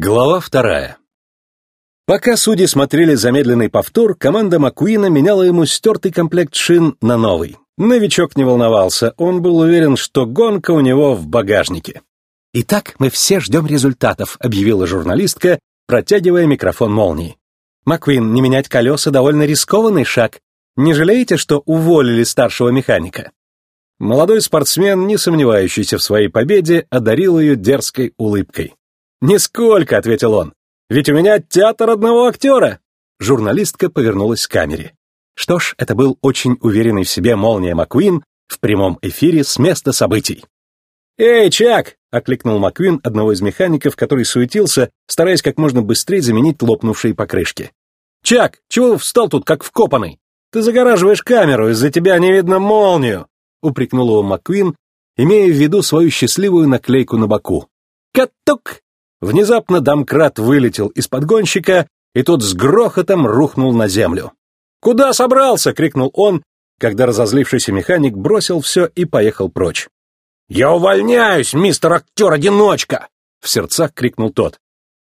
Глава вторая. Пока судьи смотрели замедленный повтор, команда Маккуина меняла ему стертый комплект шин на новый. Новичок не волновался, он был уверен, что гонка у него в багажнике. «Итак, мы все ждем результатов», — объявила журналистка, протягивая микрофон молнии. «Маккуин, не менять колеса — довольно рискованный шаг. Не жалеете, что уволили старшего механика?» Молодой спортсмен, не сомневающийся в своей победе, одарил ее дерзкой улыбкой. «Нисколько», — ответил он. «Ведь у меня театр одного актера». Журналистка повернулась к камере. Что ж, это был очень уверенный в себе Молния Маккуин в прямом эфире с места событий. «Эй, Чак!» — окликнул Маккуин одного из механиков, который суетился, стараясь как можно быстрее заменить лопнувшие покрышки. «Чак, чего встал тут, как вкопанный? Ты загораживаешь камеру, из-за тебя не видно молнию!» — упрекнул его Маккуин, имея в виду свою счастливую наклейку на боку. «Катук!» Внезапно домкрат вылетел из подгонщика, и тот с грохотом рухнул на землю. «Куда собрался?» — крикнул он, когда разозлившийся механик бросил все и поехал прочь. «Я увольняюсь, мистер актер-одиночка!» — в сердцах крикнул тот.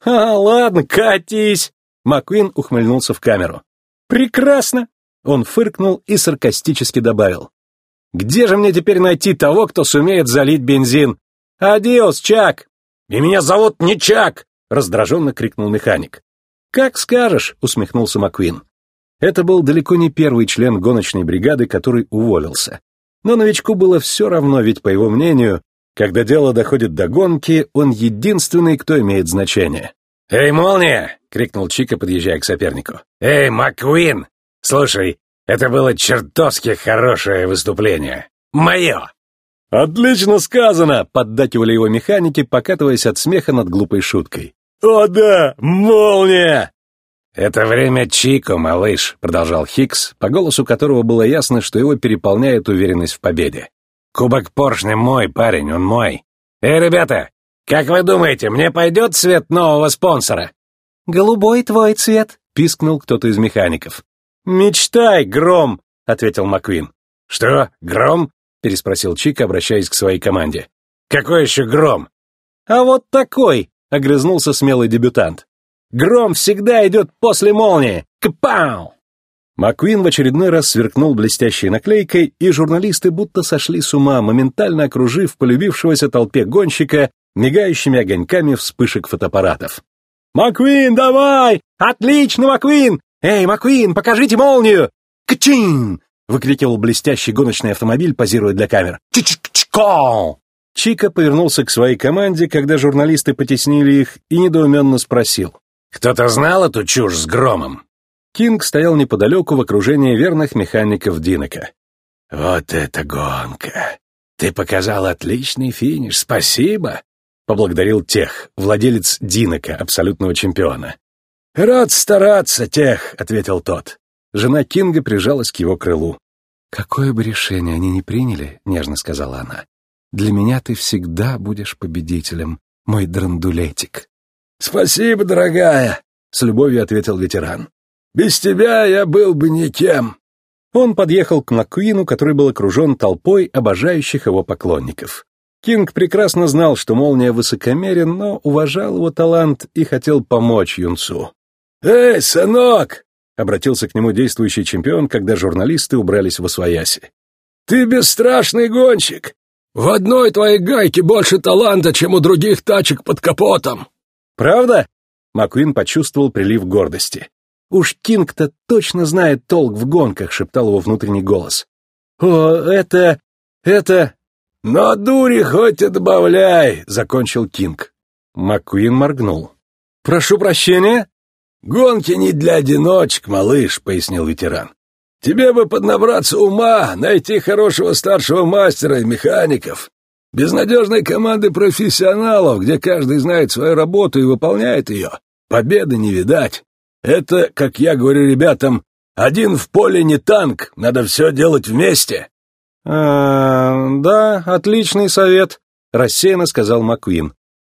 «А, ладно, катись!» — Маккуин ухмыльнулся в камеру. «Прекрасно!» — он фыркнул и саркастически добавил. «Где же мне теперь найти того, кто сумеет залить бензин? Адиос, Чак!» «И меня зовут не Чак!» — раздраженно крикнул механик. «Как скажешь!» — усмехнулся Маквин. Это был далеко не первый член гоночной бригады, который уволился. Но новичку было все равно, ведь, по его мнению, когда дело доходит до гонки, он единственный, кто имеет значение. «Эй, молния!» — крикнул Чика, подъезжая к сопернику. «Эй, Маквин! Слушай, это было чертовски хорошее выступление. Мое!» «Отлично сказано!» — поддакивали его механики, покатываясь от смеха над глупой шуткой. «О да, молния!» «Это время Чико, малыш», — продолжал Хикс, по голосу которого было ясно, что его переполняет уверенность в победе. «Кубок поршня мой, парень, он мой. Эй, ребята, как вы думаете, мне пойдет цвет нового спонсора?» «Голубой твой цвет», — пискнул кто-то из механиков. «Мечтай, Гром», — ответил Маквин. «Что, Гром?» — переспросил Чик, обращаясь к своей команде. «Какой еще гром?» «А вот такой!» — огрызнулся смелый дебютант. «Гром всегда идет после молнии! Кпау!» Маккуин в очередной раз сверкнул блестящей наклейкой, и журналисты будто сошли с ума, моментально окружив полюбившегося толпе гонщика мигающими огоньками вспышек фотоаппаратов. «Маккуин, давай! Отлично, Маккуин! Эй, Маккуин, покажите молнию! Кчин! Выкрикивал блестящий гоночный автомобиль, позируя для камер. «Чик-чик-ко!» Чика повернулся к своей команде, когда журналисты потеснили их, и недоуменно спросил. «Кто-то знал эту чушь с громом?» Кинг стоял неподалеку в окружении верных механиков Динока. «Вот это гонка! Ты показал отличный финиш, спасибо!» — поблагодарил Тех, владелец Динока, абсолютного чемпиона. «Рад стараться, Тех», — ответил тот. Жена Кинга прижалась к его крылу. «Какое бы решение они ни приняли, — нежно сказала она, — для меня ты всегда будешь победителем, мой драндулетик». «Спасибо, дорогая», — с любовью ответил ветеран. «Без тебя я был бы никем». Он подъехал к Маккуину, который был окружен толпой обожающих его поклонников. Кинг прекрасно знал, что Молния высокомерен, но уважал его талант и хотел помочь юнцу. «Эй, сынок!» Обратился к нему действующий чемпион, когда журналисты убрались в освояси. «Ты бесстрашный гонщик! В одной твоей гайке больше таланта, чем у других тачек под капотом!» «Правда?» Маккуин почувствовал прилив гордости. «Уж Кинг-то точно знает толк в гонках», — шептал его внутренний голос. «О, это... это...» «Но дури хоть добавляй», — закончил Кинг. Маккуин моргнул. «Прошу прощения?» «Гонки не для одиночек, малыш», — пояснил ветеран. «Тебе бы поднабраться ума, найти хорошего старшего мастера и механиков. Безнадежной команды профессионалов, где каждый знает свою работу и выполняет ее. Победы не видать. Это, как я говорю ребятам, один в поле не танк, надо все делать вместе». «А, да, отличный совет», — рассеянно сказал Маккуин.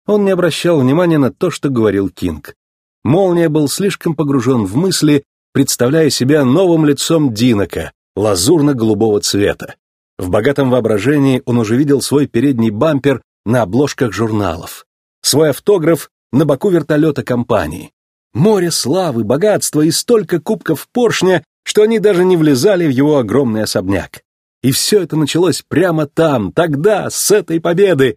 Он не обращал внимания на то, что говорил Кинг. Молния был слишком погружен в мысли, представляя себя новым лицом Динока, лазурно-голубого цвета. В богатом воображении он уже видел свой передний бампер на обложках журналов, свой автограф на боку вертолета компании. Море славы, богатства и столько кубков поршня, что они даже не влезали в его огромный особняк. И все это началось прямо там, тогда, с этой победы.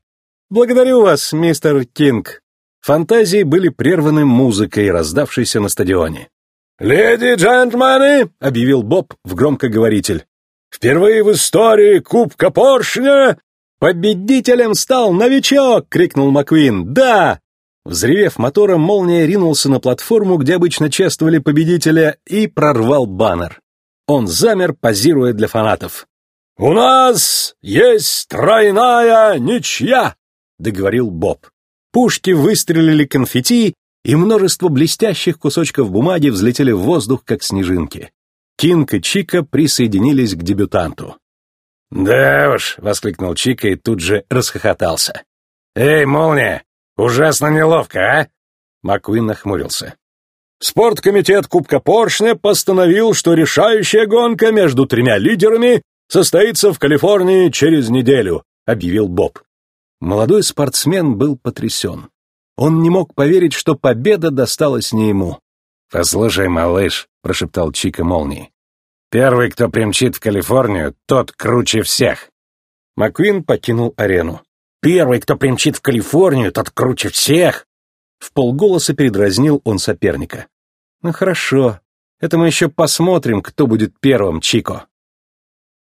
Благодарю вас, мистер Кинг. Фантазии были прерваны музыкой, раздавшейся на стадионе. «Леди и джентльмены!» — объявил Боб в громкоговоритель. «Впервые в истории Кубка Поршня «Победителем стал новичок!» — крикнул Маквин. «Да!» Взревев мотором, молния ринулся на платформу, где обычно чествовали победителя, и прорвал баннер. Он замер, позируя для фанатов. «У нас есть тройная ничья!» — договорил Боб. Пушки выстрелили конфетти, и множество блестящих кусочков бумаги взлетели в воздух, как снежинки. Кинг и Чика присоединились к дебютанту. «Да уж!» — воскликнул Чика и тут же расхохотался. «Эй, молния! Ужасно неловко, а?» Маккуин нахмурился. Спорткомитет Кубка Поршня постановил, что решающая гонка между тремя лидерами состоится в Калифорнии через неделю, объявил Боб. Молодой спортсмен был потрясен. Он не мог поверить, что победа досталась не ему. «Послушай, малыш», — прошептал Чика молнии, Первый, кто примчит в Калифорнию, тот круче всех. Маквин покинул арену. Первый, кто примчит в Калифорнию, тот круче всех. В полголоса передразнил он соперника. Ну хорошо, это мы еще посмотрим, кто будет первым, Чико.